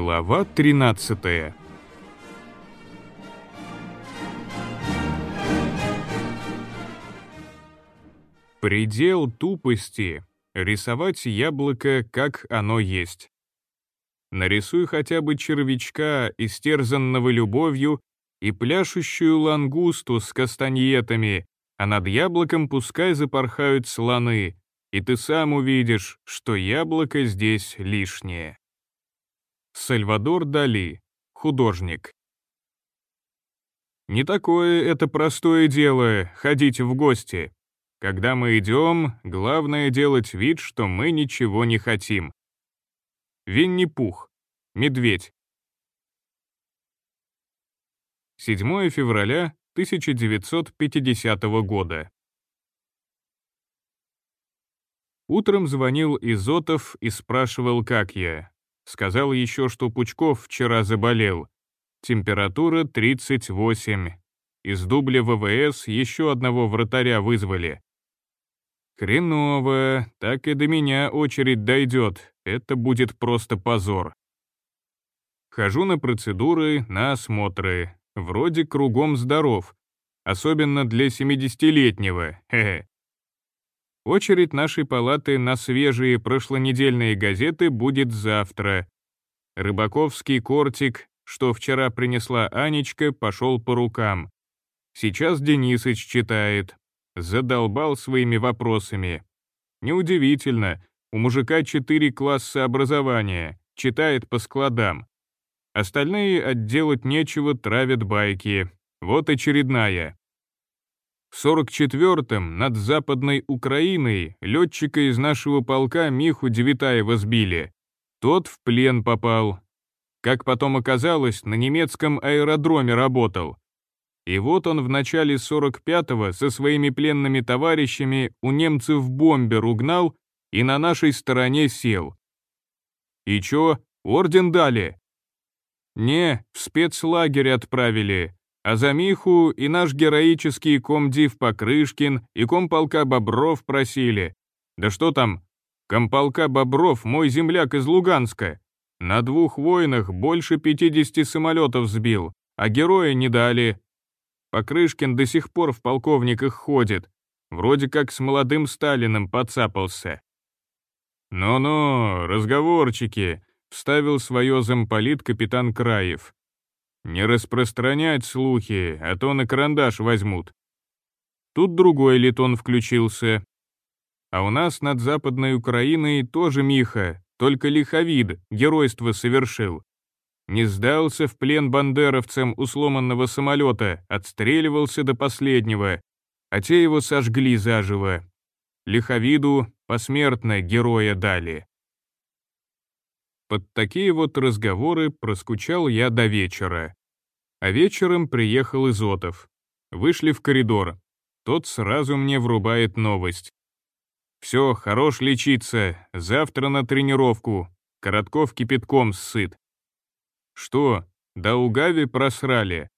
Глава 13 Предел тупости — рисовать яблоко, как оно есть. Нарисуй хотя бы червячка, истерзанного любовью, и пляшущую лангусту с кастаньетами, а над яблоком пускай запорхают слоны, и ты сам увидишь, что яблоко здесь лишнее. Сальвадор Дали, художник. Не такое это простое дело — ходить в гости. Когда мы идем, главное делать вид, что мы ничего не хотим. Винни-Пух, медведь. 7 февраля 1950 года. Утром звонил Изотов и спрашивал, как я. Сказал еще, что Пучков вчера заболел. Температура 38. Из дубля ВВС еще одного вратаря вызвали. Хреново, так и до меня очередь дойдет. Это будет просто позор. Хожу на процедуры, на осмотры. Вроде кругом здоров. Особенно для 70-летнего. Хе-хе. Очередь нашей палаты на свежие прошлонедельные газеты будет завтра. Рыбаковский кортик, что вчера принесла Анечка, пошел по рукам. Сейчас Денисыч читает. Задолбал своими вопросами. Неудивительно, у мужика четыре класса образования, читает по складам. Остальные отделать нечего, травят байки. Вот очередная. В 44-м над Западной Украиной летчика из нашего полка Миху Девитаева сбили. Тот в плен попал. Как потом оказалось, на немецком аэродроме работал. И вот он в начале 45-го со своими пленными товарищами у немцев бомбер угнал и на нашей стороне сел. И чё, орден дали? Не, в спецлагерь отправили, а за Миху и наш героический комдив Покрышкин и комполка Бобров просили. Да что там, комполка Бобров мой земляк из Луганска. На двух войнах больше 50 самолетов сбил, а героя не дали. Покрышкин до сих пор в полковниках ходит, вроде как с молодым Сталиным подцапался. «Ну-ну, разговорчики», — вставил свое замполит капитан Краев. Не распространять слухи, а то на карандаш возьмут. Тут другой литон включился. А у нас над Западной Украиной тоже Миха, только лиховид, геройство совершил. Не сдался в плен бандеровцам у сломанного самолета, отстреливался до последнего, а те его сожгли заживо. Лиховиду посмертно героя дали. Под такие вот разговоры проскучал я до вечера. А вечером приехал Изотов. Вышли в коридор. Тот сразу мне врубает новость. «Все, хорош лечиться, завтра на тренировку. Коротков кипятком сыт». «Что, до Угави просрали?»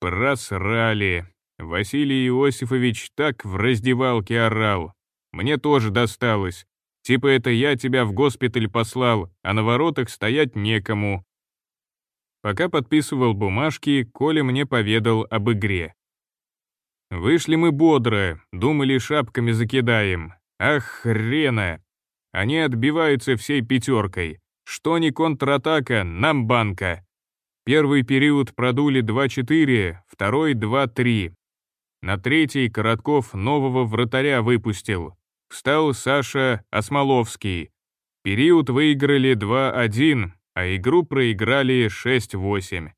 «Просрали». Василий Иосифович так в раздевалке орал. Мне тоже досталось. Типа это я тебя в госпиталь послал, а на воротах стоять некому. Пока подписывал бумажки, Коля мне поведал об игре. Вышли мы бодро, думали шапками закидаем. Ах, хрена! Они отбиваются всей пятеркой. Что не контратака, нам банка. Первый период продули 2-4, второй 2-3. На третий Коротков нового вратаря выпустил встал Саша Осмоловский. Период выиграли 2-1, а игру проиграли 6-8.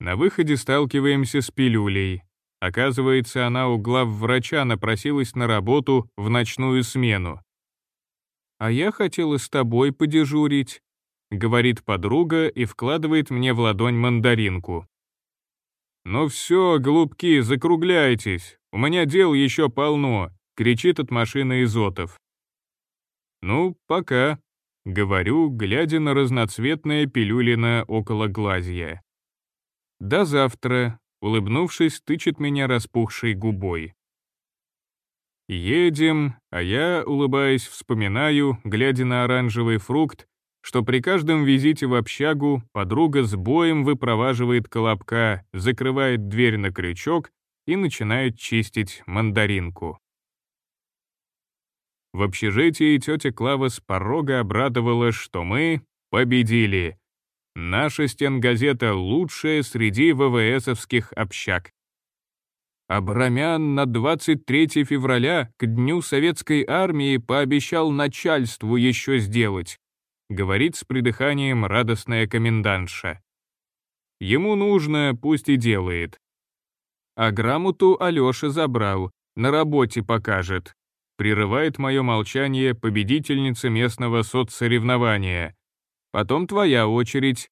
На выходе сталкиваемся с пилюлей. Оказывается, она у главврача напросилась на работу в ночную смену. «А я хотела с тобой подежурить», — говорит подруга и вкладывает мне в ладонь мандаринку. «Ну все, голубки, закругляйтесь, у меня дел еще полно», — кричит от машины Изотов. «Ну, пока», — говорю, глядя на разноцветное пилюлина около глазья. «До завтра», — улыбнувшись, тычет меня распухшей губой. Едем, а я, улыбаясь, вспоминаю, глядя на оранжевый фрукт, что при каждом визите в общагу подруга с боем выпроваживает колобка, закрывает дверь на крючок и начинает чистить мандаринку. В общежитии тетя Клава с порога обрадовала, что мы победили. Наша стенгазета лучшая среди ВВСовских общак. Абрамян на 23 февраля к Дню Советской Армии пообещал начальству еще сделать, говорит с придыханием радостная комендантша. Ему нужно, пусть и делает. А грамоту Алёша забрал, на работе покажет. Прерывает мое молчание победительница местного соцсоревнования. Потом твоя очередь.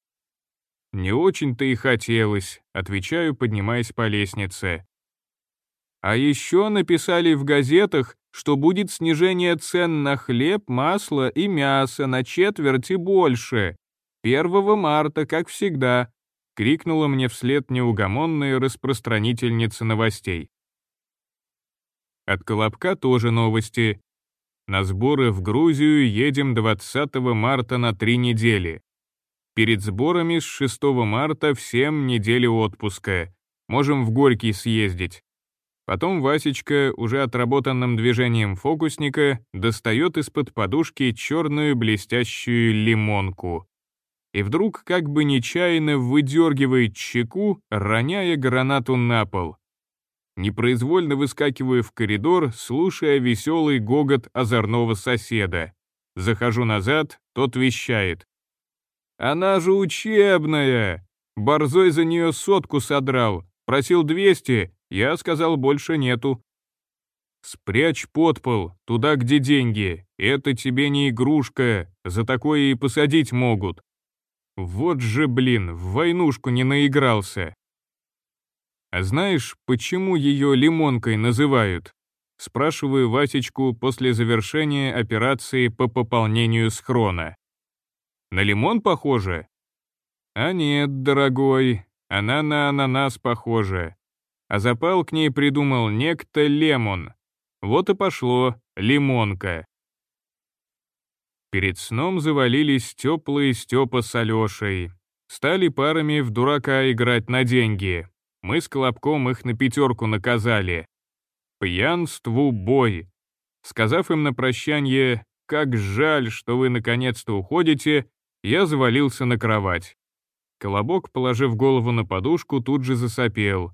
Не очень-то и хотелось, отвечаю, поднимаясь по лестнице. А еще написали в газетах, что будет снижение цен на хлеб, масло и мясо на четверть и больше. 1 марта, как всегда, крикнула мне вслед неугомонная распространительница новостей. От Колобка тоже новости. На сборы в Грузию едем 20 марта на три недели. Перед сборами с 6 марта всем недели отпуска. Можем в Горький съездить. Потом Васечка, уже отработанным движением фокусника, достает из-под подушки черную блестящую лимонку. И вдруг, как бы нечаянно, выдергивает чеку, роняя гранату на пол. Непроизвольно выскакиваю в коридор, слушая веселый гогот озорного соседа. Захожу назад, тот вещает. «Она же учебная! Борзой за нее сотку содрал, просил двести, я сказал, больше нету. Спрячь под пол, туда, где деньги. Это тебе не игрушка, за такое и посадить могут. Вот же, блин, в войнушку не наигрался. А знаешь, почему ее лимонкой называют? Спрашиваю Васечку после завершения операции по пополнению схрона. На лимон похоже? А нет, дорогой, она на ананас похожа а запал к ней придумал некто Лемон. Вот и пошло лимонка. Перед сном завалились теплые Степа с Алешей. Стали парами в дурака играть на деньги. Мы с Колобком их на пятерку наказали. Пьянству бой. Сказав им на прощание, как жаль, что вы наконец-то уходите, я завалился на кровать. Колобок, положив голову на подушку, тут же засопел.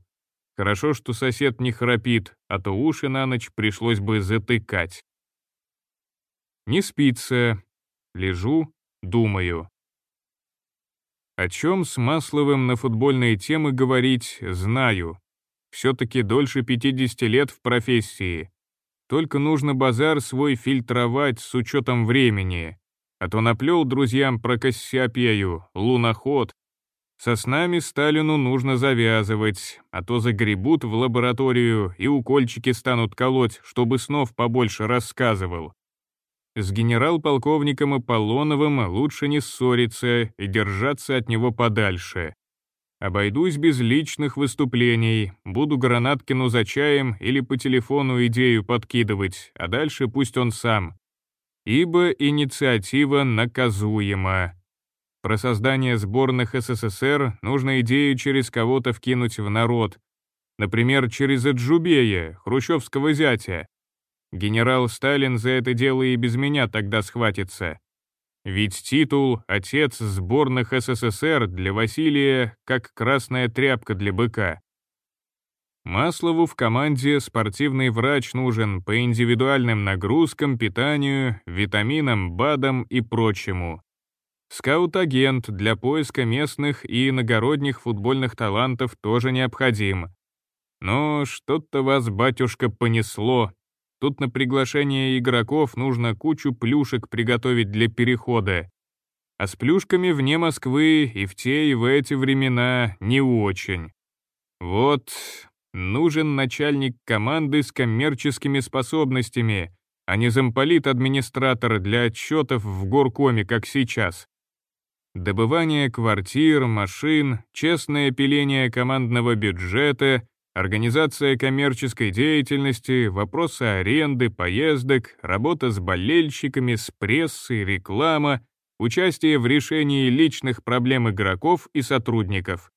Хорошо, что сосед не храпит, а то уши на ночь пришлось бы затыкать. Не спится. Лежу, думаю. О чем с Масловым на футбольные темы говорить, знаю. Все-таки дольше 50 лет в профессии. Только нужно базар свой фильтровать с учетом времени. А то наплел друзьям про Кассиопею, луноход, со снами Сталину нужно завязывать, а то загребут в лабораторию и укольчики станут колоть, чтобы снов побольше рассказывал. С генерал-полковником Аполлоновым лучше не ссориться и держаться от него подальше. Обойдусь без личных выступлений, буду Гранаткину за чаем или по телефону идею подкидывать, а дальше пусть он сам. Ибо инициатива наказуема. Про создание сборных СССР нужно идею через кого-то вкинуть в народ. Например, через Аджубея, хрущевского зятя. Генерал Сталин за это дело и без меня тогда схватится. Ведь титул «Отец сборных СССР» для Василия как красная тряпка для быка. Маслову в команде спортивный врач нужен по индивидуальным нагрузкам, питанию, витаминам, БАДам и прочему. Скаут-агент для поиска местных и иногородних футбольных талантов тоже необходим. Но что-то вас, батюшка, понесло. Тут на приглашение игроков нужно кучу плюшек приготовить для перехода. А с плюшками вне Москвы и в те, и в эти времена не очень. Вот, нужен начальник команды с коммерческими способностями, а не замполит-администратор для отчетов в горкоме, как сейчас. Добывание квартир, машин, честное пиление командного бюджета, организация коммерческой деятельности, вопросы аренды, поездок, работа с болельщиками, с прессой, реклама, участие в решении личных проблем игроков и сотрудников.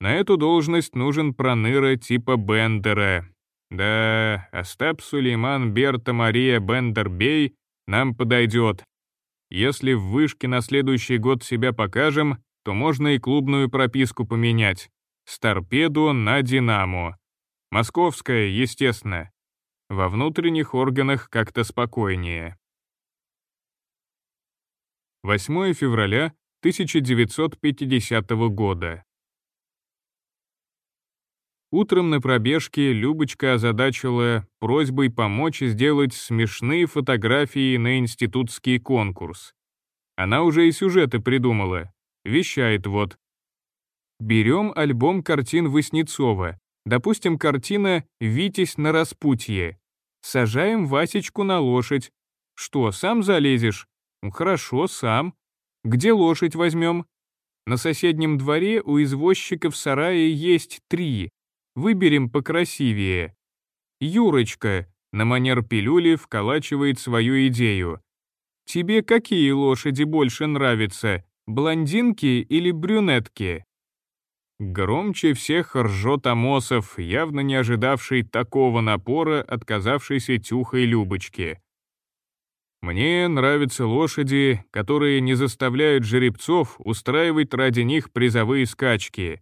На эту должность нужен проныра типа Бендера. Да, Остап Сулейман Берта Мария Бендербей нам подойдет. Если в вышке на следующий год себя покажем, то можно и клубную прописку поменять. С торпеду на Динамо. Московская, естественно. Во внутренних органах как-то спокойнее. 8 февраля 1950 года. Утром на пробежке Любочка озадачила просьбой помочь сделать смешные фотографии на институтский конкурс. Она уже и сюжеты придумала. Вещает вот. Берем альбом картин Васнецова. Допустим, картина «Витязь на распутье». Сажаем Васечку на лошадь. Что, сам залезешь? Хорошо, сам. Где лошадь возьмем? На соседнем дворе у извозчика в сарае есть три. Выберем покрасивее. Юрочка на манер пилюли вколачивает свою идею. Тебе какие лошади больше нравятся, блондинки или брюнетки? Громче всех ржет Амосов, явно не ожидавший такого напора, отказавшейся тюхой Любочки. Мне нравятся лошади, которые не заставляют жеребцов устраивать ради них призовые скачки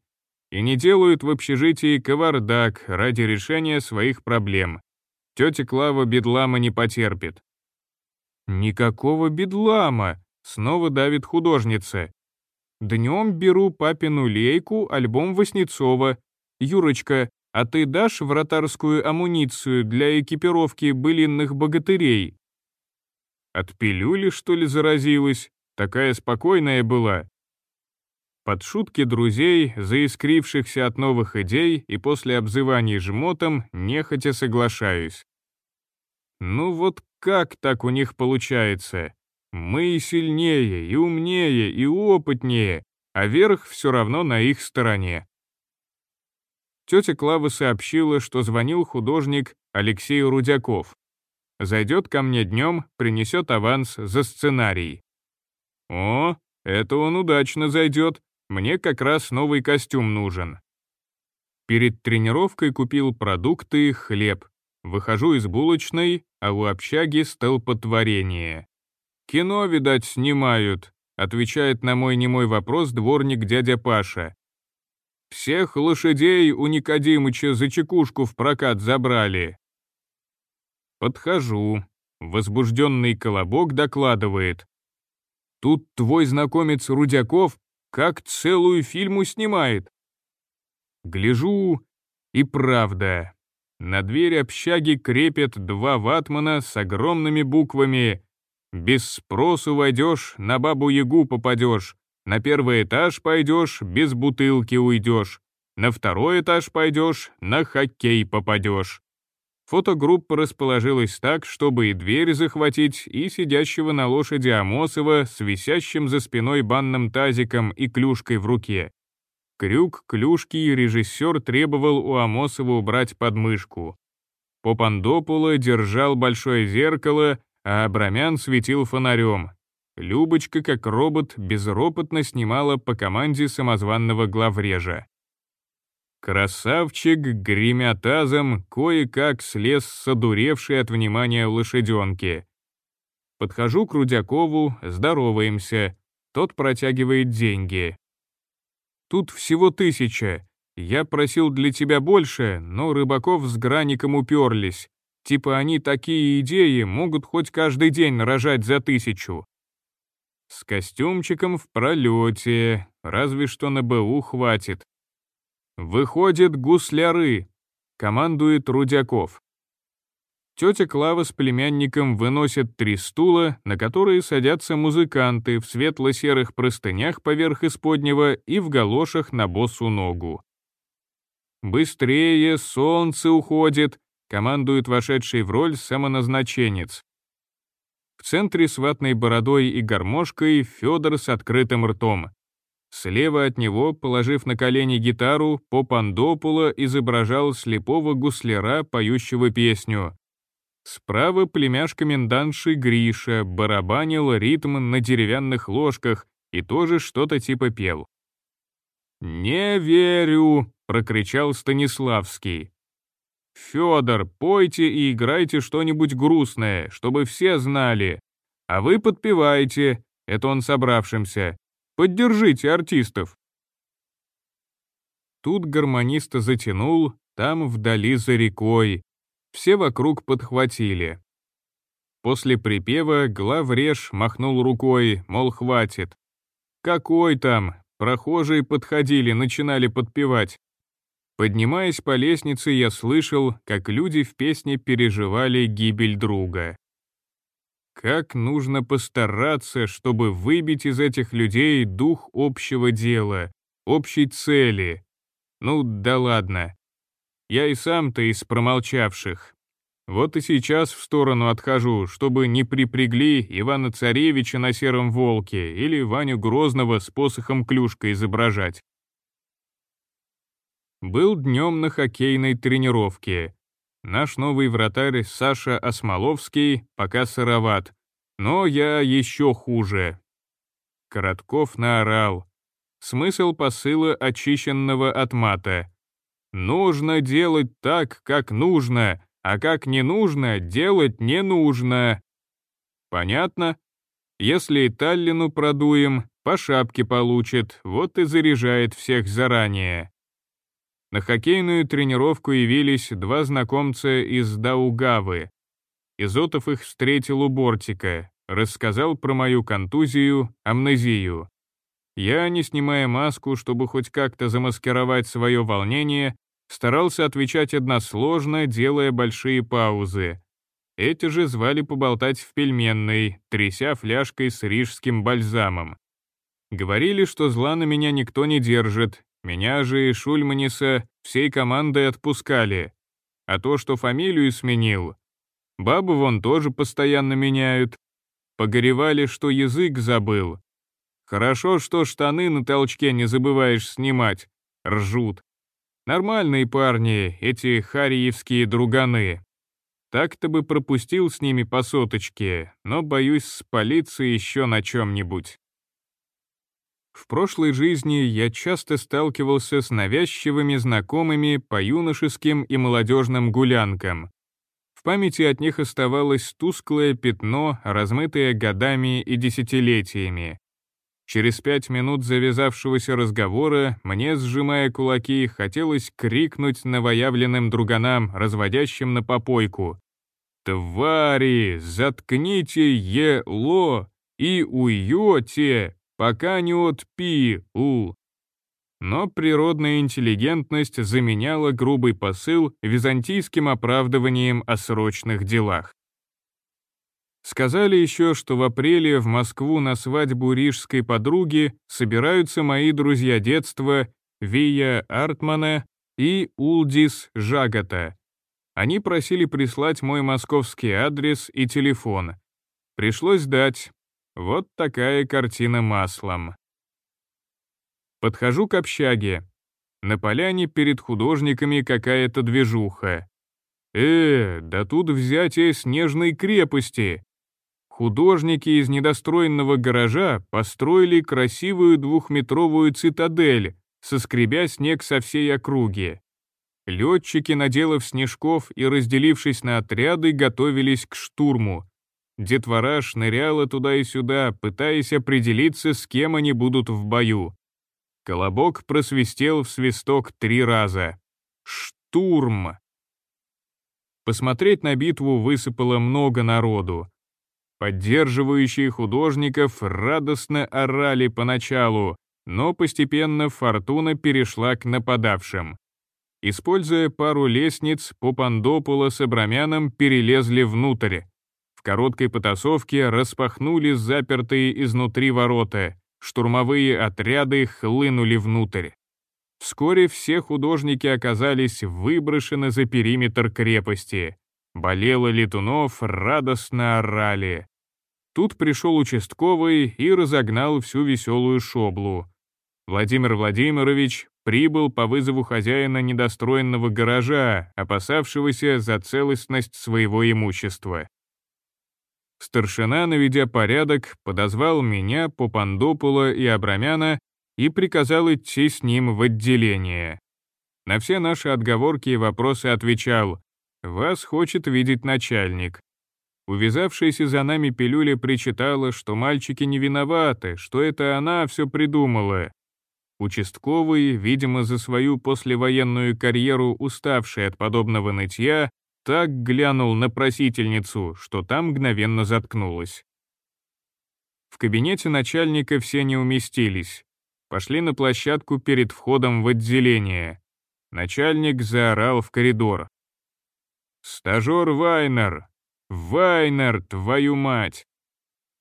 и не делают в общежитии кавардак ради решения своих проблем. Тетя Клава бедлама не потерпит. «Никакого бедлама!» — снова давит художница. «Днем беру папину лейку, альбом Васнецова. Юрочка, а ты дашь вратарскую амуницию для экипировки былинных богатырей?» От пилюли, что ли, заразилась? Такая спокойная была. Под шутки друзей, заискрившихся от новых идей и после обзываний жмотом, нехотя соглашаюсь. Ну вот как так у них получается? Мы сильнее, и умнее, и опытнее, а верх все равно на их стороне. Тетя Клава сообщила, что звонил художник Алексей Рудяков. Зайдет ко мне днем, принесет аванс за сценарий. О, это он удачно зайдет, мне как раз новый костюм нужен. Перед тренировкой купил продукты, хлеб. Выхожу из булочной, а у общаги столпотворение. «Кино, видать, снимают», — отвечает на мой немой вопрос дворник дядя Паша. «Всех лошадей у Никодимыча за чекушку в прокат забрали». Подхожу. Возбужденный колобок докладывает. «Тут твой знакомец Рудяков как целую фильму снимает. Гляжу, и правда. На дверь общаги крепят два ватмана с огромными буквами «Без спросу войдешь, на бабу-ягу попадешь, на первый этаж пойдешь, без бутылки уйдешь, на второй этаж пойдешь, на хоккей попадешь». Фотогруппа расположилась так, чтобы и дверь захватить, и сидящего на лошади Амосова с висящим за спиной банным тазиком и клюшкой в руке. Крюк клюшки режиссер требовал у Амосова убрать под мышку. Попандопула держал большое зеркало, а Абрамян светил фонарем. Любочка, как робот, безропотно снимала по команде самозванного главрежа. Красавчик, гремя тазом, кое-как слез с одуревшей от внимания лошаденки. Подхожу к Рудякову, здороваемся. Тот протягивает деньги. Тут всего тысяча. Я просил для тебя больше, но Рыбаков с Граником уперлись. Типа они такие идеи могут хоть каждый день рожать за тысячу. С костюмчиком в пролете, разве что на БУ хватит. «Выходят гусляры», — командует Рудяков. Тетя Клава с племянником выносят три стула, на которые садятся музыканты в светло-серых простынях поверх исподнего и в галошах на босу ногу. «Быстрее, солнце уходит», — командует вошедший в роль самоназначенец. В центре с ватной бородой и гармошкой Федор с открытым ртом. Слева от него, положив на колени гитару, Попандопула изображал слепого гусляра, поющего песню. Справа племяш комендантши Гриша барабанил ритм на деревянных ложках и тоже что-то типа пел. «Не верю!» — прокричал Станиславский. «Федор, пойте и играйте что-нибудь грустное, чтобы все знали. А вы подпевайте, это он собравшимся. Поддержите артистов». Тут гармониста затянул, там вдали за рекой. Все вокруг подхватили. После припева главреж махнул рукой, мол, хватит. «Какой там?» Прохожие подходили, начинали подпевать. Поднимаясь по лестнице, я слышал, как люди в песне переживали гибель друга. Как нужно постараться, чтобы выбить из этих людей дух общего дела, общей цели. Ну да ладно. Я и сам-то из промолчавших. Вот и сейчас в сторону отхожу, чтобы не припрягли Ивана-Царевича на сером волке или Ваню Грозного с посохом клюшка изображать. Был днем на хоккейной тренировке. Наш новый вратарь Саша Осмоловский пока сыроват, но я еще хуже. Коротков наорал. Смысл посыла очищенного от мата. «Нужно делать так, как нужно, а как не нужно, делать не нужно». Понятно? Если Таллину продуем, по шапке получит, вот и заряжает всех заранее. На хоккейную тренировку явились два знакомца из Даугавы. Изотов их встретил у бортика, рассказал про мою контузию, амнезию. Я, не снимая маску, чтобы хоть как-то замаскировать свое волнение, старался отвечать односложно, делая большие паузы. Эти же звали поболтать в пельменной, тряся фляжкой с рижским бальзамом. Говорили, что зла на меня никто не держит, меня же и Шульманиса всей командой отпускали. А то, что фамилию сменил, бабу вон тоже постоянно меняют. Погоревали, что язык забыл. Хорошо, что штаны на толчке не забываешь снимать. Ржут. Нормальные парни, эти хариевские друганы. Так-то бы пропустил с ними по соточке, но боюсь спалиться еще на чем-нибудь. В прошлой жизни я часто сталкивался с навязчивыми знакомыми по юношеским и молодежным гулянкам. В памяти от них оставалось тусклое пятно, размытое годами и десятилетиями. Через пять минут завязавшегося разговора мне, сжимая кулаки, хотелось крикнуть новоявленным друганам, разводящим на попойку. «Твари, заткните ело и уйете!» Пока не отпил. Но природная интеллигентность заменяла грубый посыл византийским оправдыванием о срочных делах. Сказали еще, что в апреле в Москву на свадьбу рижской подруги собираются мои друзья детства Вия Артмана и Улдис Жагата. Они просили прислать мой московский адрес и телефон. Пришлось дать, вот такая картина маслом. Подхожу к общаге. На поляне перед художниками какая-то движуха. Э, да тут взятие снежной крепости. Художники из недостроенного гаража построили красивую двухметровую цитадель, соскребя снег со всей округи. Летчики, наделав снежков и разделившись на отряды, готовились к штурму. Детвора шныряла туда и сюда, пытаясь определиться, с кем они будут в бою. Колобок просвистел в свисток три раза. Штурм! Посмотреть на битву высыпало много народу. Поддерживающие художников радостно орали поначалу, но постепенно фортуна перешла к нападавшим. Используя пару лестниц, Попандопула с Абрамяном перелезли внутрь. В короткой потасовке распахнули запертые изнутри ворота, штурмовые отряды хлынули внутрь. Вскоре все художники оказались выброшены за периметр крепости. Болело летунов, радостно орали. Тут пришел участковый и разогнал всю веселую шоблу. Владимир Владимирович прибыл по вызову хозяина недостроенного гаража, опасавшегося за целостность своего имущества. Старшина, наведя порядок, подозвал меня, Попандопула и Абрамяна и приказал идти с ним в отделение. На все наши отговорки и вопросы отвечал «Вас хочет видеть начальник». Увязавшаяся за нами пилюля причитала, что мальчики не виноваты, что это она все придумала. Участковый, видимо, за свою послевоенную карьеру уставший от подобного нытья, так глянул на просительницу, что там мгновенно заткнулась. В кабинете начальника все не уместились. Пошли на площадку перед входом в отделение. Начальник заорал в коридор. «Стажер Вайнер! Вайнер, твою мать!»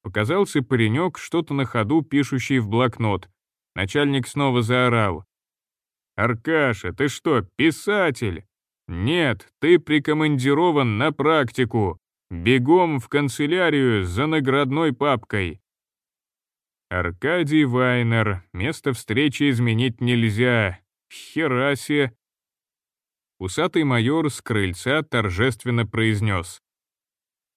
Показался паренек, что-то на ходу пишущий в блокнот. Начальник снова заорал. «Аркаша, ты что, писатель?» «Нет, ты прикомандирован на практику. Бегом в канцелярию за наградной папкой». Аркадий Вайнер, место встречи изменить нельзя. Херасе. Усатый майор с крыльца торжественно произнес.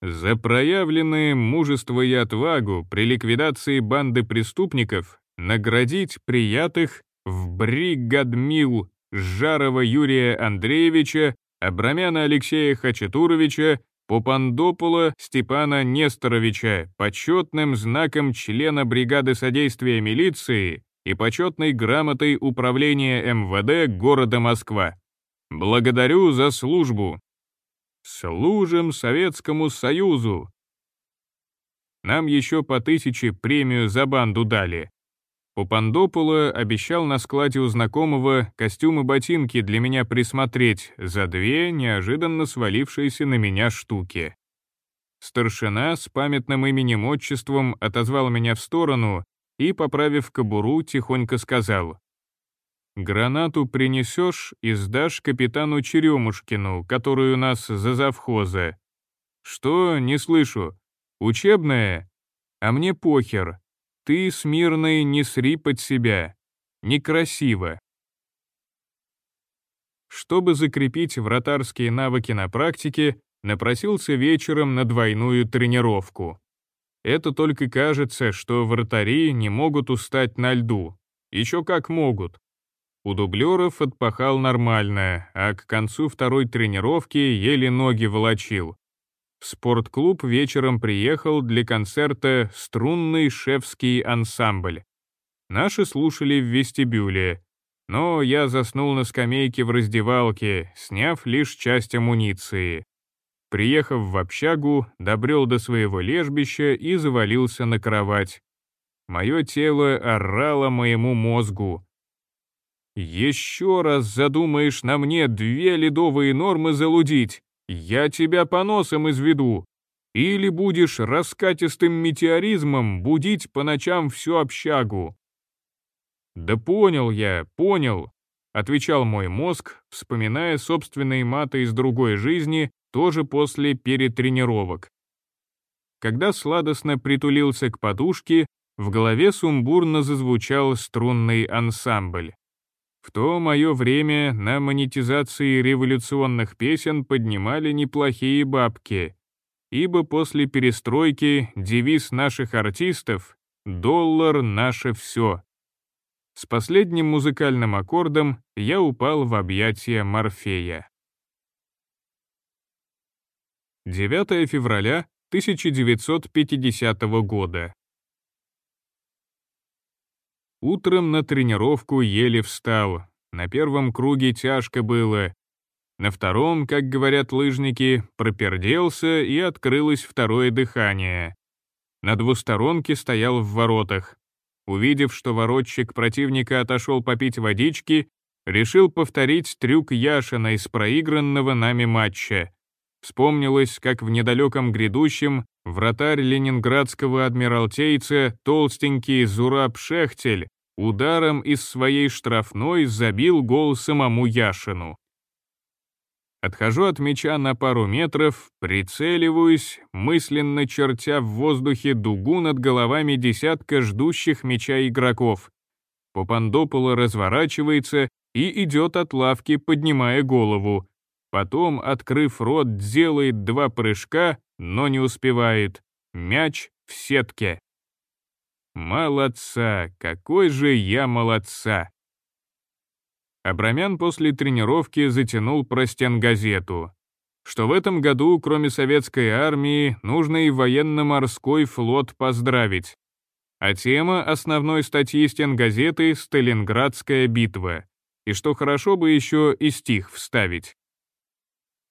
За проявленное мужество и отвагу при ликвидации банды преступников наградить приятых в бригадмил Жарова Юрия Андреевича, Абрамяна Алексея Хачатуровича, Попандопула Степана Несторовича почетным знаком члена бригады содействия милиции и почетной грамотой управления МВД города Москва. Благодарю за службу. Служим Советскому Союзу. Нам еще по тысяче премию за банду дали. Папандопула обещал на складе у знакомого костюмы-ботинки для меня присмотреть за две неожиданно свалившиеся на меня штуки. Старшина с памятным именем-отчеством отозвал меня в сторону и, поправив кобуру, тихонько сказал. «Гранату принесешь и сдашь капитану Черемушкину, который у нас за завхоза». «Что? Не слышу. Учебная? А мне похер. Ты, смирный, не сри под себя. Некрасиво. Чтобы закрепить вратарские навыки на практике, напросился вечером на двойную тренировку. Это только кажется, что вратари не могут устать на льду. Еще как могут. У дублеров отпахал нормально, а к концу второй тренировки еле ноги волочил. В спортклуб вечером приехал для концерта струнный шефский ансамбль. Наши слушали в вестибюле, но я заснул на скамейке в раздевалке, сняв лишь часть амуниции. Приехав в общагу, добрел до своего лежбища и завалился на кровать. Мое тело орало моему мозгу. «Еще раз задумаешь на мне две ледовые нормы залудить, я тебя по носам изведу. Или будешь раскатистым метеоризмом будить по ночам всю общагу». «Да понял я, понял», — отвечал мой мозг, вспоминая собственные маты из другой жизни, тоже после перетренировок. Когда сладостно притулился к подушке, в голове сумбурно зазвучал струнный ансамбль. В то мое время на монетизации революционных песен поднимали неплохие бабки, ибо после перестройки девиз наших артистов «Доллар — наше все». С последним музыкальным аккордом я упал в объятия Морфея. 9 февраля 1950 года. Утром на тренировку еле встал. На первом круге тяжко было. На втором, как говорят лыжники, проперделся и открылось второе дыхание. На двусторонке стоял в воротах. Увидев, что воротчик противника отошел попить водички, решил повторить трюк Яшина из проигранного нами матча. Вспомнилось, как в недалеком грядущем вратарь ленинградского адмиралтейца, толстенький Зураб Шехтель, ударом из своей штрафной забил гол самому Яшину. Отхожу от мяча на пару метров, прицеливаюсь, мысленно чертя в воздухе дугу над головами десятка ждущих мяча игроков. Попандопола разворачивается и идет от лавки, поднимая голову. Потом, открыв рот, делает два прыжка, но не успевает. Мяч в сетке. Молодца, какой же я молодца. Абрамян после тренировки затянул про стенгазету, что в этом году, кроме советской армии, нужно и военно-морской флот поздравить. А тема основной статьи стенгазеты — «Сталинградская битва», и что хорошо бы еще и стих вставить.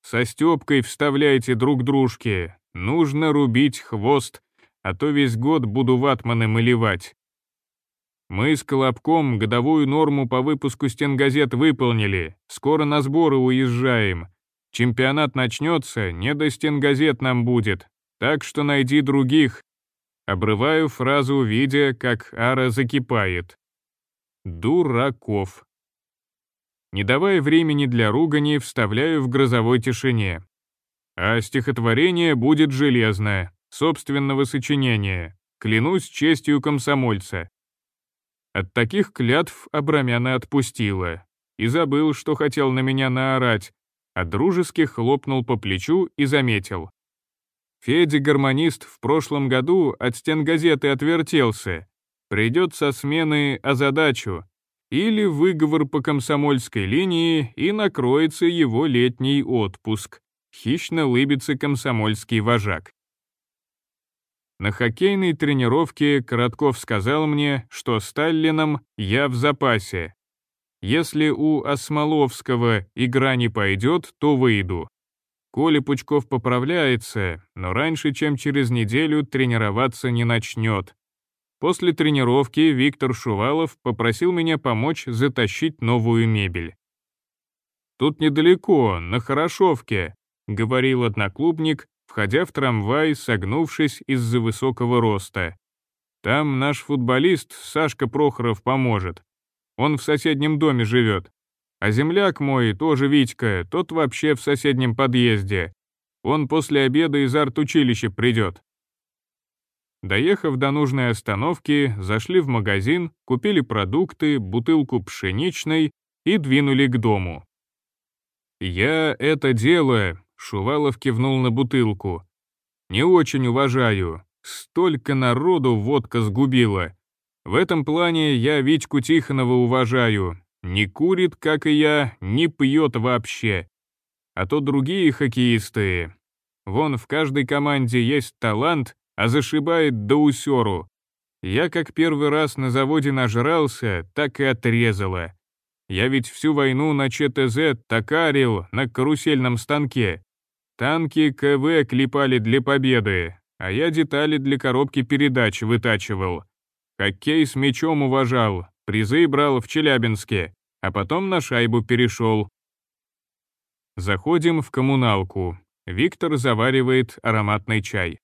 Со Степкой вставляйте друг дружке, нужно рубить хвост, а то весь год буду ватманы малевать. Мы с Колобком годовую норму по выпуску стенгазет выполнили, скоро на сборы уезжаем. Чемпионат начнется, не до стенгазет нам будет, так что найди других. Обрываю фразу, видя, как Ара закипает. Дураков. Не давая времени для ругани, вставляю в грозовой тишине. А стихотворение будет железное, собственного сочинения, клянусь честью комсомольца. От таких клятв Абрамяна отпустила. И забыл, что хотел на меня наорать, а дружески хлопнул по плечу и заметил. Федя гармонист в прошлом году от стен газеты отвертелся. Придет со смены озадачу, или выговор по комсомольской линии, и накроется его летний отпуск. Хищно лыбится комсомольский вожак. На хоккейной тренировке Коротков сказал мне, что с я в запасе. Если у Осмоловского игра не пойдет, то выйду. Коля Пучков поправляется, но раньше, чем через неделю, тренироваться не начнет. После тренировки Виктор Шувалов попросил меня помочь затащить новую мебель. «Тут недалеко, на Хорошовке», — говорил одноклубник, входя в трамвай, согнувшись из-за высокого роста. «Там наш футболист Сашка Прохоров поможет. Он в соседнем доме живет. А земляк мой, тоже Витька, тот вообще в соседнем подъезде. Он после обеда из арт-училища придет. Доехав до нужной остановки, зашли в магазин, купили продукты, бутылку пшеничной и двинули к дому. «Я это дело», — Шувалов кивнул на бутылку. «Не очень уважаю. Столько народу водка сгубила. В этом плане я Витьку Тихонова уважаю. Не курит, как и я, не пьет вообще. А то другие хоккеисты. Вон в каждой команде есть талант, а зашибает до усеру. Я как первый раз на заводе нажрался, так и отрезало. Я ведь всю войну на ЧТЗ токарил на карусельном станке. Танки КВ клепали для победы, а я детали для коробки передач вытачивал. Хоккей с мячом уважал, призы брал в Челябинске, а потом на шайбу перешел. Заходим в коммуналку. Виктор заваривает ароматный чай.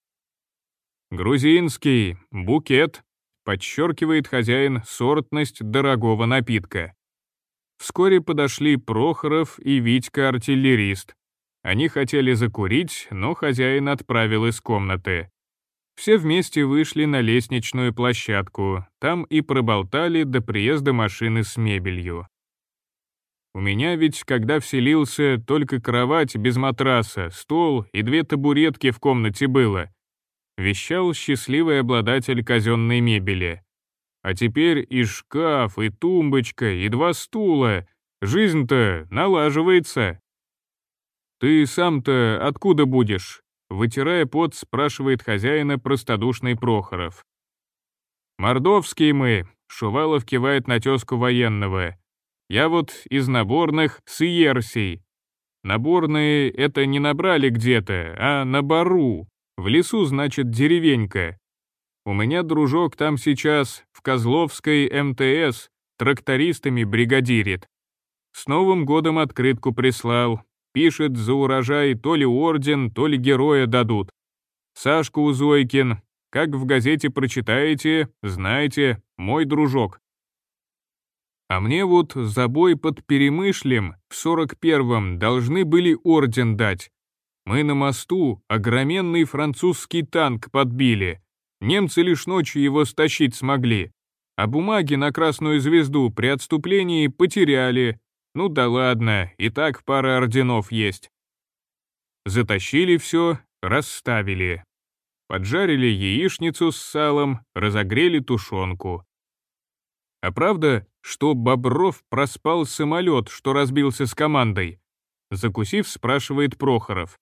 «Грузинский, букет», — подчеркивает хозяин сортность дорогого напитка. Вскоре подошли Прохоров и Витька-артиллерист. Они хотели закурить, но хозяин отправил из комнаты. Все вместе вышли на лестничную площадку, там и проболтали до приезда машины с мебелью. У меня ведь, когда вселился, только кровать без матраса, стол и две табуретки в комнате было — вещал счастливый обладатель казенной мебели. А теперь и шкаф, и тумбочка, и два стула. Жизнь-то налаживается. «Ты сам-то откуда будешь?» Вытирая пот, спрашивает хозяина простодушный Прохоров. «Мордовские мы», — Шувалов кивает на тезку военного. «Я вот из наборных с Иерсий. Наборные — это не набрали где-то, а на бару. В лесу, значит, деревенька. У меня дружок там сейчас в Козловской МТС трактористами бригадирит. С Новым годом открытку прислал. Пишет, за урожай то ли орден, то ли героя дадут. Сашка Узойкин, как в газете прочитаете, знаете, мой дружок. А мне вот за бой под Перемышлем в 41-м должны были орден дать. Мы на мосту огроменный французский танк подбили. Немцы лишь ночью его стащить смогли. А бумаги на красную звезду при отступлении потеряли. Ну да ладно, и так пара орденов есть. Затащили все, расставили. Поджарили яичницу с салом, разогрели тушенку. А правда, что Бобров проспал самолет, что разбился с командой? Закусив, спрашивает Прохоров.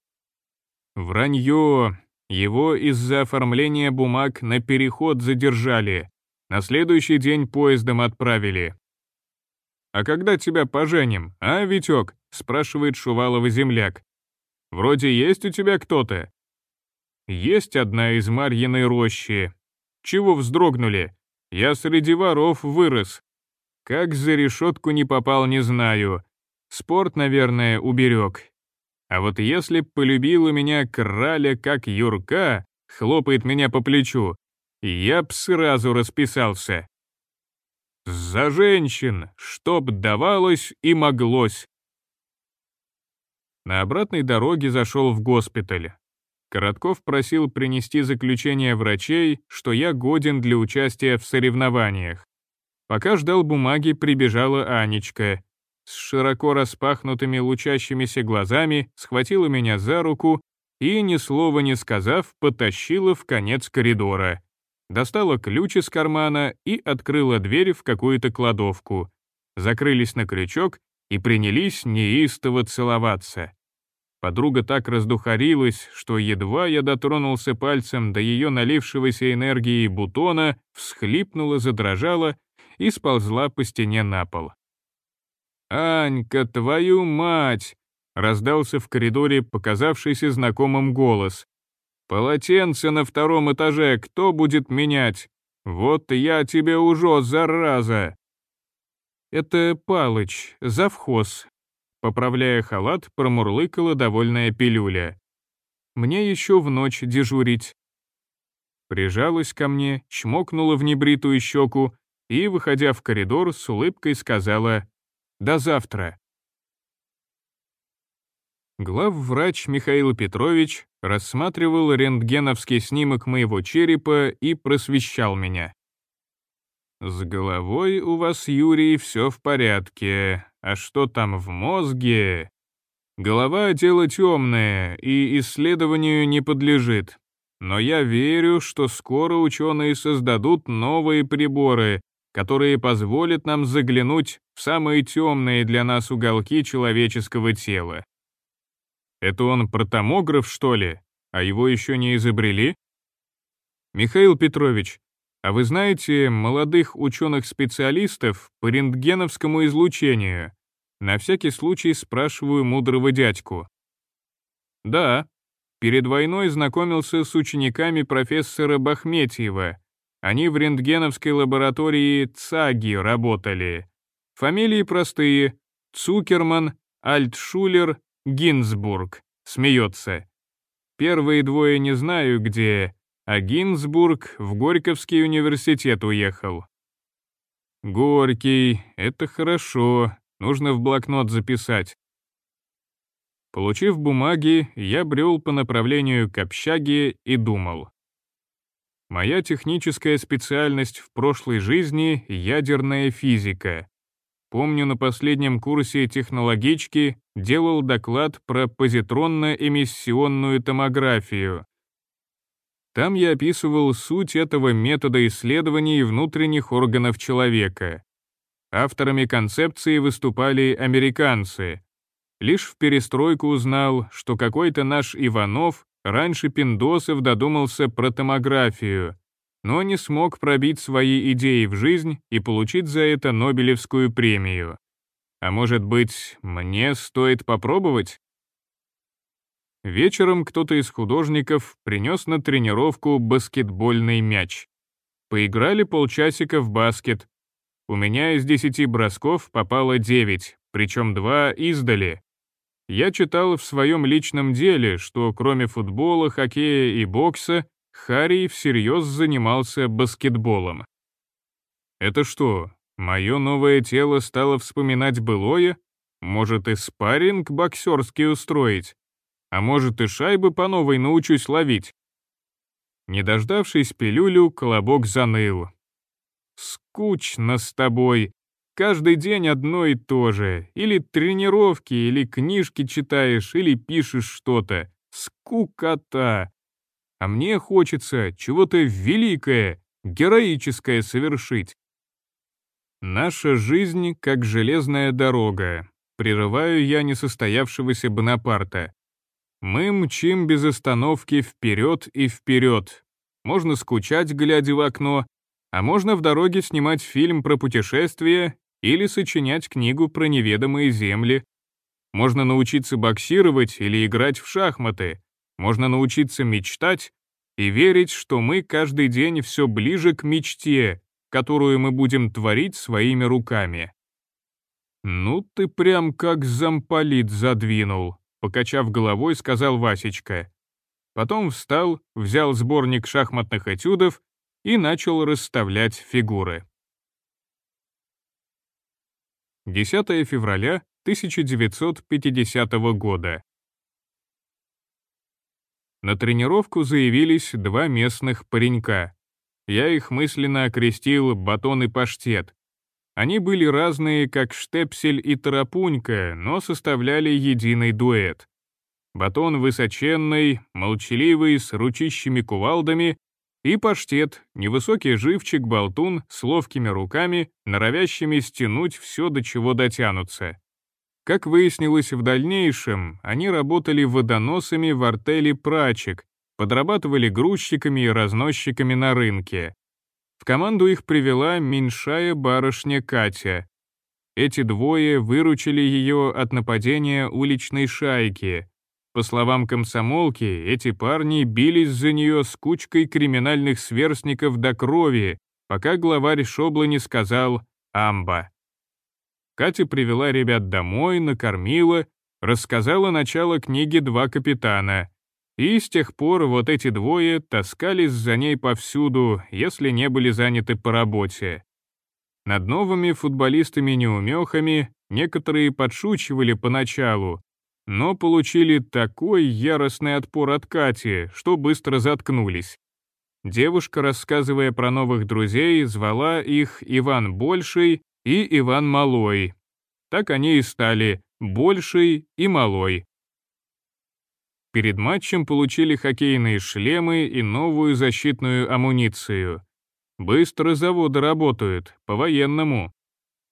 Вранье. Его из-за оформления бумаг на переход задержали. На следующий день поездом отправили. «А когда тебя поженим, а, Витек?» — спрашивает Шувалова земляк. «Вроде есть у тебя кто-то?» «Есть одна из Марьиной рощи. Чего вздрогнули? Я среди воров вырос. Как за решетку не попал, не знаю. Спорт, наверное, уберег. А вот если б полюбила меня краля как Юрка, хлопает меня по плечу, я б сразу расписался. За женщин, чтоб давалось и моглось. На обратной дороге зашел в госпиталь. Коротков просил принести заключение врачей, что я годен для участия в соревнованиях. Пока ждал бумаги, прибежала Анечка. С широко распахнутыми лучащимися глазами схватила меня за руку и, ни слова не сказав, потащила в конец коридора. Достала ключ из кармана и открыла дверь в какую-то кладовку. Закрылись на крючок и принялись неистово целоваться. Подруга так раздухарилась, что едва я дотронулся пальцем до ее налившегося энергии бутона, всхлипнула, задрожала и сползла по стене на пол. «Анька, твою мать!» — раздался в коридоре показавшийся знакомым голос. «Полотенце на втором этаже кто будет менять? Вот я тебе уже, зараза!» «Это Палыч, завхоз», Поправляя халат, промурлыкала довольная пилюля. «Мне еще в ночь дежурить». Прижалась ко мне, чмокнула в небритую щеку и, выходя в коридор, с улыбкой сказала «До завтра». Главврач Михаил Петрович рассматривал рентгеновский снимок моего черепа и просвещал меня. «С головой у вас, Юрий, все в порядке. А что там в мозге? Голова — дело темное и исследованию не подлежит. Но я верю, что скоро ученые создадут новые приборы, которые позволят нам заглянуть в самые темные для нас уголки человеческого тела. Это он про томограф, что ли? А его еще не изобрели? Михаил Петрович, а вы знаете молодых ученых-специалистов по рентгеновскому излучению? На всякий случай спрашиваю мудрого дядьку. Да, перед войной знакомился с учениками профессора Бахметьева. Они в рентгеновской лаборатории ЦАГИ работали. Фамилии простые. Цукерман, Альтшулер, Гинзбург. Смеется. Первые двое не знаю где, а Гинзбург в Горьковский университет уехал. Горький, это хорошо, нужно в блокнот записать. Получив бумаги, я брел по направлению к общаге и думал. Моя техническая специальность в прошлой жизни — ядерная физика. Помню, на последнем курсе технологички делал доклад про позитронно-эмиссионную томографию, там я описывал суть этого метода исследований внутренних органов человека. Авторами концепции выступали американцы. Лишь в перестройку узнал, что какой-то наш Иванов раньше Пиндосов додумался про томографию, но не смог пробить свои идеи в жизнь и получить за это Нобелевскую премию. А может быть, мне стоит попробовать? Вечером кто-то из художников принес на тренировку баскетбольный мяч. Поиграли полчасика в баскет. У меня из десяти бросков попало девять, причем два издали. Я читал в своем личном деле, что кроме футбола, хоккея и бокса, Харри всерьез занимался баскетболом. Это что, мое новое тело стало вспоминать былое? Может и спарринг боксерский устроить? А может, и шайбы по новой научусь ловить. Не дождавшись пилюлю, колобок заныл. скучно с тобой. Каждый день одно и то же. Или тренировки, или книжки читаешь, или пишешь что-то. Скукота. А мне хочется чего-то великое, героическое совершить. Наша жизнь как железная дорога. Прерываю я несостоявшегося Бонапарта. Мы мчим без остановки вперед и вперед. Можно скучать, глядя в окно, а можно в дороге снимать фильм про путешествия или сочинять книгу про неведомые земли. Можно научиться боксировать или играть в шахматы. Можно научиться мечтать и верить, что мы каждый день все ближе к мечте, которую мы будем творить своими руками. «Ну ты прям как замполит задвинул», — покачав головой, сказал Васечка. Потом встал, взял сборник шахматных этюдов и начал расставлять фигуры. 10 февраля 1950 года. На тренировку заявились два местных паренька. Я их мысленно окрестил «батон и паштет». Они были разные, как штепсель и тарапунька, но составляли единый дуэт. Батон высоченный, молчаливый, с ручищами-кувалдами, и паштет, невысокий живчик-болтун с ловкими руками, норовящими стянуть все, до чего дотянутся. Как выяснилось в дальнейшем, они работали водоносами в артели «Прачек», подрабатывали грузчиками и разносчиками на рынке. В команду их привела меньшая барышня Катя. Эти двое выручили ее от нападения уличной шайки, по словам комсомолки, эти парни бились за нее с кучкой криминальных сверстников до крови, пока главарь Шобла не сказал «Амба». Катя привела ребят домой, накормила, рассказала начало книги «Два капитана». И с тех пор вот эти двое таскались за ней повсюду, если не были заняты по работе. Над новыми футболистами-неумехами некоторые подшучивали поначалу, но получили такой яростный отпор от Кати, что быстро заткнулись. Девушка, рассказывая про новых друзей, звала их Иван Больший и Иван Малой. Так они и стали Больший и Малой. Перед матчем получили хоккейные шлемы и новую защитную амуницию. Быстро заводы работают, по-военному.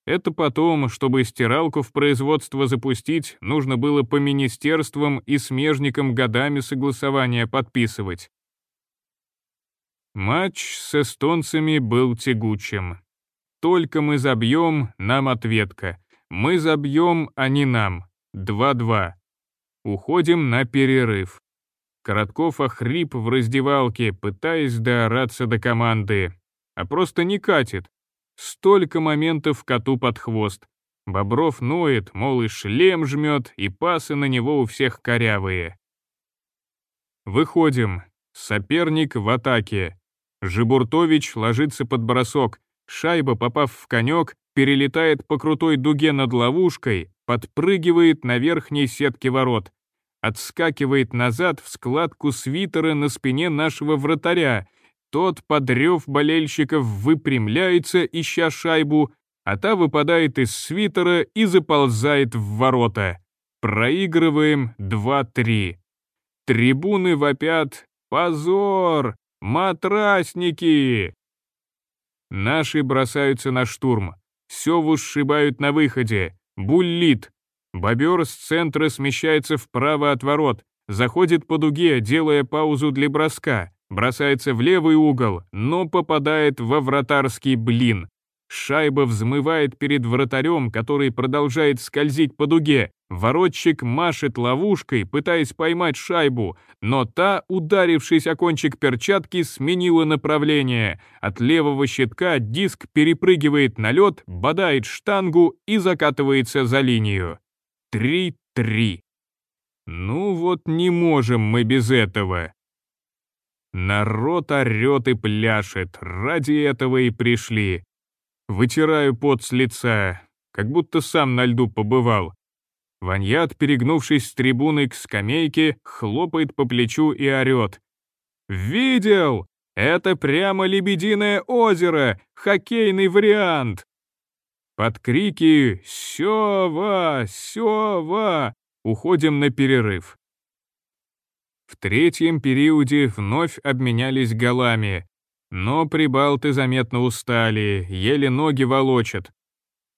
Это потом, чтобы стиралку в производство запустить, нужно было по министерствам и смежникам годами согласования подписывать. Матч с эстонцами был тягучим. Только мы забьем, нам ответка. Мы забьем, а не нам. 2-2. Уходим на перерыв. Коротков охрип в раздевалке, пытаясь доораться до команды. А просто не катит. Столько моментов коту под хвост. Бобров ноет, мол, и шлем жмет, и пасы на него у всех корявые. Выходим. Соперник в атаке. Жибуртович ложится под бросок. Шайба, попав в конек, перелетает по крутой дуге над ловушкой, подпрыгивает на верхней сетке ворот. Отскакивает назад в складку свитера на спине нашего вратаря тот, подрев болельщиков, выпрямляется, ища шайбу, а та выпадает из свитера и заползает в ворота. Проигрываем 2-3. Трибуны вопят «Позор! Матрасники!» Наши бросаются на штурм. Севу сшибают на выходе. Буллит. Бобер с центра смещается вправо от ворот, заходит по дуге, делая паузу для броска бросается в левый угол, но попадает во вратарский блин. Шайба взмывает перед вратарем, который продолжает скользить по дуге. Воротчик машет ловушкой, пытаясь поймать шайбу, но та, ударившись о кончик перчатки, сменила направление. От левого щитка диск перепрыгивает на лед, бодает штангу и закатывается за линию. 3-3. Ну вот не можем мы без этого. Народ орет и пляшет, ради этого и пришли. Вытираю пот с лица, как будто сам на льду побывал. Ваньят, перегнувшись с трибуны к скамейке, хлопает по плечу и орет. «Видел! Это прямо Лебединое озеро, хоккейный вариант!» Под крики «Сёва! Сёва!» уходим на перерыв. В третьем периоде вновь обменялись голами, но прибалты заметно устали, еле ноги волочат.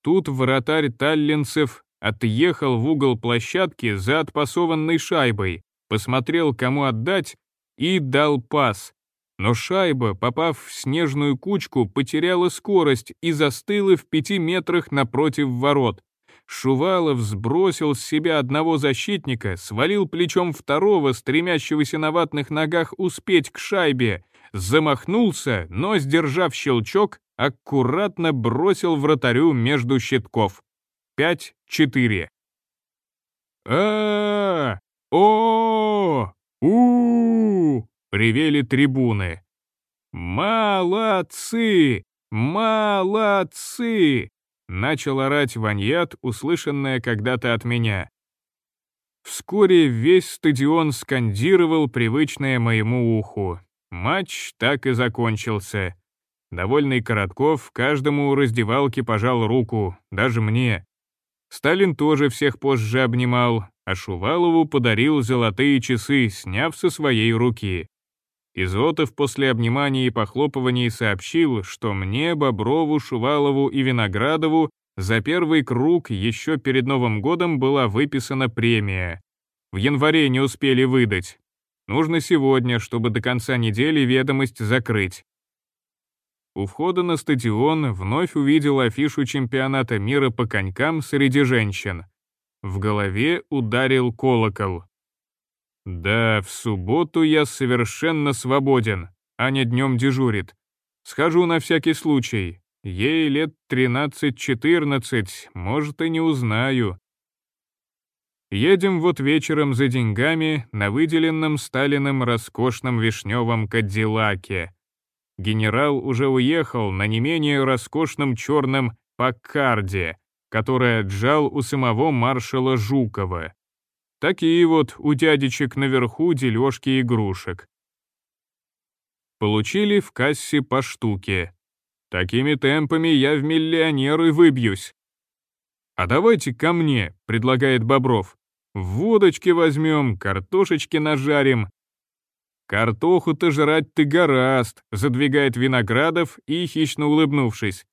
Тут вратарь таллинцев отъехал в угол площадки за отпасованной шайбой, посмотрел, кому отдать, и дал пас. Но шайба, попав в снежную кучку, потеряла скорость и застыла в пяти метрах напротив ворот. Шувалов сбросил с себя одного защитника, свалил плечом второго, стремящегося на ватных ногах успеть к шайбе, замахнулся, но, сдержав щелчок, аккуратно бросил вратарю между щитков. 5-4. а о у ревели трибуны. «Молодцы! Молодцы!» Начал орать ваньят, услышанное когда-то от меня. Вскоре весь стадион скандировал привычное моему уху. Матч так и закончился. Довольный Коротков каждому у раздевалки пожал руку, даже мне. Сталин тоже всех позже обнимал, а Шувалову подарил золотые часы, сняв со своей руки. Изотов после обниманий и похлопываний сообщил, что мне, Боброву, Шувалову и Виноградову за первый круг еще перед Новым годом была выписана премия. В январе не успели выдать. Нужно сегодня, чтобы до конца недели ведомость закрыть. У входа на стадион вновь увидел афишу чемпионата мира по конькам среди женщин. В голове ударил колокол. «Да, в субботу я совершенно свободен. Аня днем дежурит. Схожу на всякий случай. Ей лет 13-14, может, и не узнаю». Едем вот вечером за деньгами на выделенном Сталиным роскошном вишневом Кадиллаке. Генерал уже уехал на не менее роскошном черном Паккарде, который отжал у самого маршала Жукова. Такие вот у дядечек наверху дележки игрушек. Получили в кассе по штуке. Такими темпами я в миллионеры выбьюсь. «А давайте ко мне», — предлагает Бобров. «Водочки возьмем, картошечки нажарим». «Картоху-то жрать ты гораст», — задвигает Виноградов и, хищно улыбнувшись.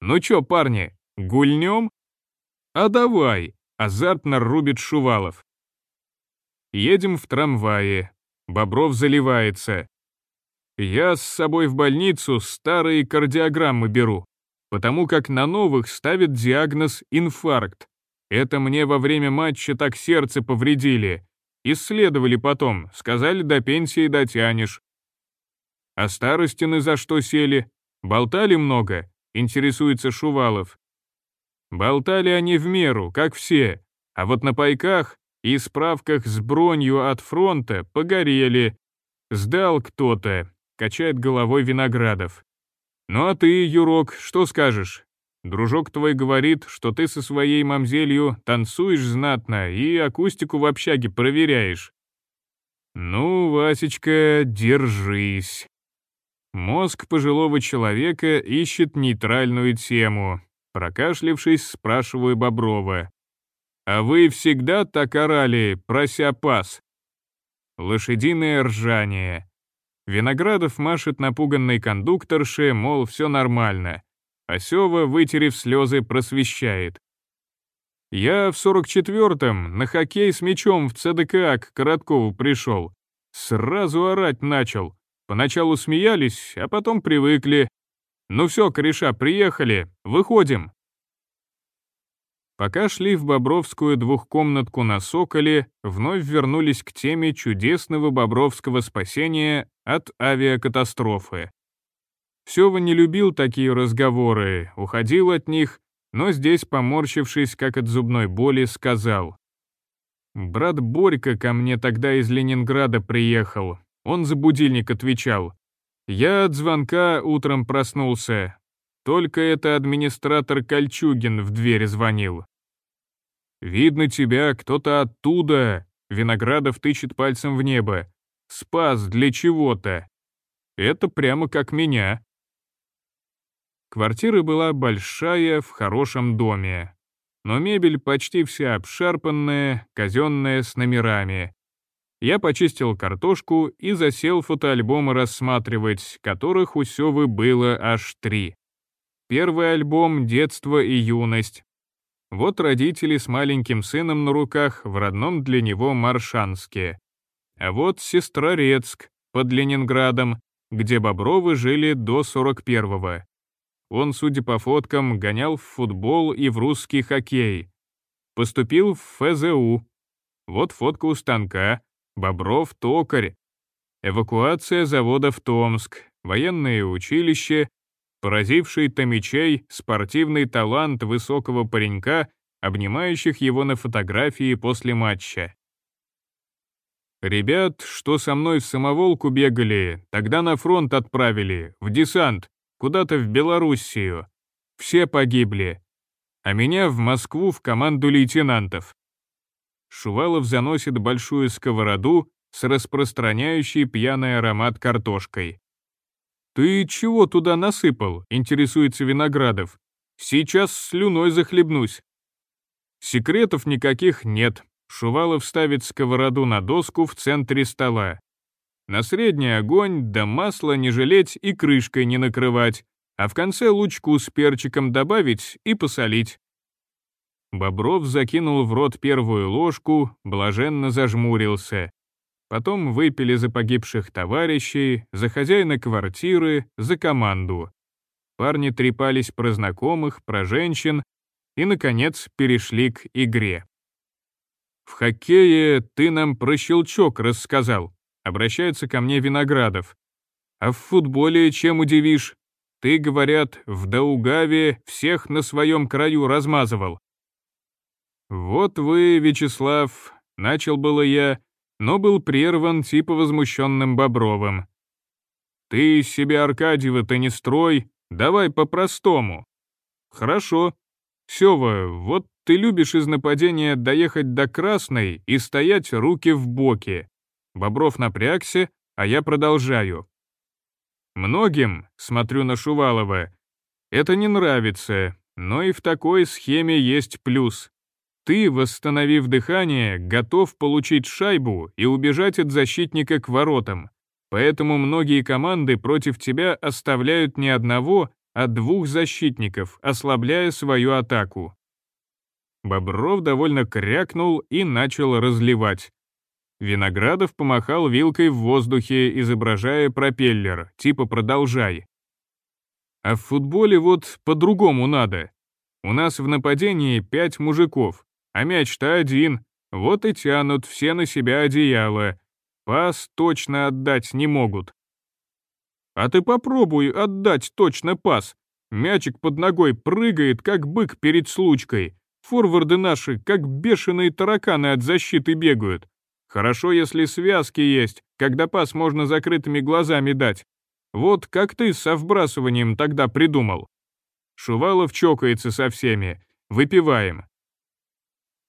«Ну чё, парни, гульнем?» «А давай», — азартно рубит Шувалов. Едем в трамвае. Бобров заливается. Я с собой в больницу старые кардиограммы беру, потому как на новых ставят диагноз инфаркт. Это мне во время матча так сердце повредили. Исследовали потом, сказали, до пенсии дотянешь. А старостины за что сели? Болтали много? Интересуется Шувалов. Болтали они в меру, как все, а вот на пайках и справках с бронью от фронта погорели. Сдал кто-то, качает головой Виноградов. Ну а ты, Юрок, что скажешь? Дружок твой говорит, что ты со своей мамзелью танцуешь знатно и акустику в общаге проверяешь. Ну, Васечка, держись. Мозг пожилого человека ищет нейтральную тему. Прокашлившись, спрашиваю Боброва. А вы всегда так орали, прося пас? Лошадиное ржание. Виноградов машет напуганной кондукторше, мол, все нормально. А Сева, вытерев слезы, просвещает. Я в 44-м на хоккей с мячом в ЦДК к Короткову пришел. Сразу орать начал. Поначалу смеялись, а потом привыкли. Ну все, кореша, приехали, выходим. Пока шли в Бобровскую двухкомнатку на Соколе, вновь вернулись к теме чудесного бобровского спасения от авиакатастрофы. Сева не любил такие разговоры, уходил от них, но здесь, поморщившись, как от зубной боли, сказал. «Брат Борька ко мне тогда из Ленинграда приехал. Он за будильник отвечал. Я от звонка утром проснулся. Только это администратор Кольчугин в дверь звонил. «Видно тебя, кто-то оттуда!» Виноградов тычет пальцем в небо. «Спас для чего-то!» Это прямо как меня. Квартира была большая, в хорошем доме. Но мебель почти вся обшарпанная, казенная с номерами. Я почистил картошку и засел фотоальбомы рассматривать, которых у Сёвы было аж три. Первый альбом «Детство и юность». Вот родители с маленьким сыном на руках в родном для него Маршанске. А вот Сестрорецк под Ленинградом, где Бобровы жили до 41-го. Он, судя по фоткам, гонял в футбол и в русский хоккей. Поступил в ФЗУ. Вот фотка у станка, Бобров токарь, эвакуация завода в Томск, военное училище, поразивший Томичей спортивный талант высокого паренька, обнимающих его на фотографии после матча. Ребят, что со мной в самоволку бегали, тогда на фронт отправили, в десант, куда-то в Белоруссию. Все погибли. А меня в Москву в команду лейтенантов. Шувалов заносит большую сковороду с распространяющей пьяный аромат картошкой. «Ты чего туда насыпал?» — интересуется Виноградов. «Сейчас слюной захлебнусь». Секретов никаких нет. Шувалов ставит сковороду на доску в центре стола. На средний огонь, да масло не жалеть и крышкой не накрывать, а в конце лучку с перчиком добавить и посолить. Бобров закинул в рот первую ложку, блаженно зажмурился. Потом выпили за погибших товарищей, за хозяина квартиры, за команду. Парни трепались про знакомых, про женщин и, наконец, перешли к игре. «В хоккее ты нам про щелчок рассказал», — обращается ко мне Виноградов. «А в футболе чем удивишь? Ты, говорят, в Даугаве всех на своем краю размазывал. «Вот вы, Вячеслав», — начал было я, но был прерван типа возмущенным Бобровым. «Ты себя Аркадьева-то не строй, давай по-простому». «Хорошо. Сева, вот ты любишь из нападения доехать до Красной и стоять руки в боки». Бобров напрягся, а я продолжаю. Многим, смотрю на Шувалова, это не нравится, но и в такой схеме есть плюс. Ты, восстановив дыхание, готов получить шайбу и убежать от защитника к воротам. Поэтому многие команды против тебя оставляют не одного, а двух защитников, ослабляя свою атаку. Бобров довольно крякнул и начал разливать. Виноградов помахал вилкой в воздухе, изображая пропеллер, типа «продолжай». А в футболе вот по-другому надо. У нас в нападении пять мужиков, а мяч-то один, вот и тянут все на себя одеяло. Пас точно отдать не могут. А ты попробуй отдать точно пас. Мячик под ногой прыгает, как бык перед случкой. Форварды наши, как бешеные тараканы от защиты бегают. Хорошо, если связки есть, когда пас можно закрытыми глазами дать. Вот как ты со вбрасыванием тогда придумал. Шувалов чокается со всеми. Выпиваем.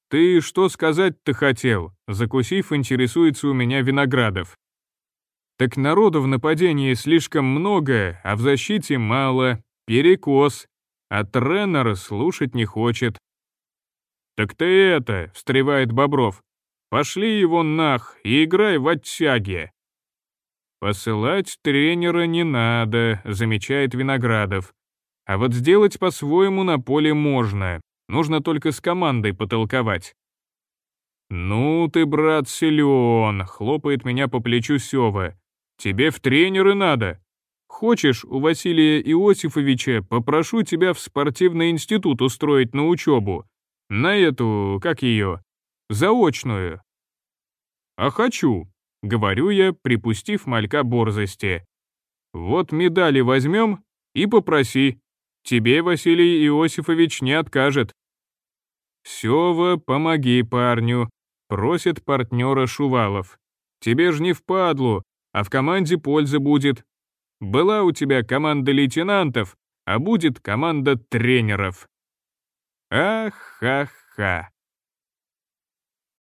«Ты что сказать-то хотел?» Закусив, интересуется у меня Виноградов. «Так народу в нападении слишком много, а в защите мало. Перекос. А тренер слушать не хочет». «Так ты это», — встревает Бобров. «Пошли его нах и играй в оттяге». «Посылать тренера не надо», — замечает Виноградов. «А вот сделать по-своему на поле можно. Нужно только с командой потолковать. «Ну ты, брат, силен», — хлопает меня по плечу Сева. «Тебе в тренеры надо. Хочешь, у Василия Иосифовича попрошу тебя в спортивный институт устроить на учебу. На эту, как ее, заочную». «А хочу», — говорю я, припустив малька борзости. «Вот медали возьмем и попроси, Тебе Василий Иосифович не откажет. Сева, помоги парню, просит партнера Шувалов. Тебе ж не впадлу, а в команде польза будет. Была у тебя команда лейтенантов, а будет команда тренеров. Ах-ха-ха.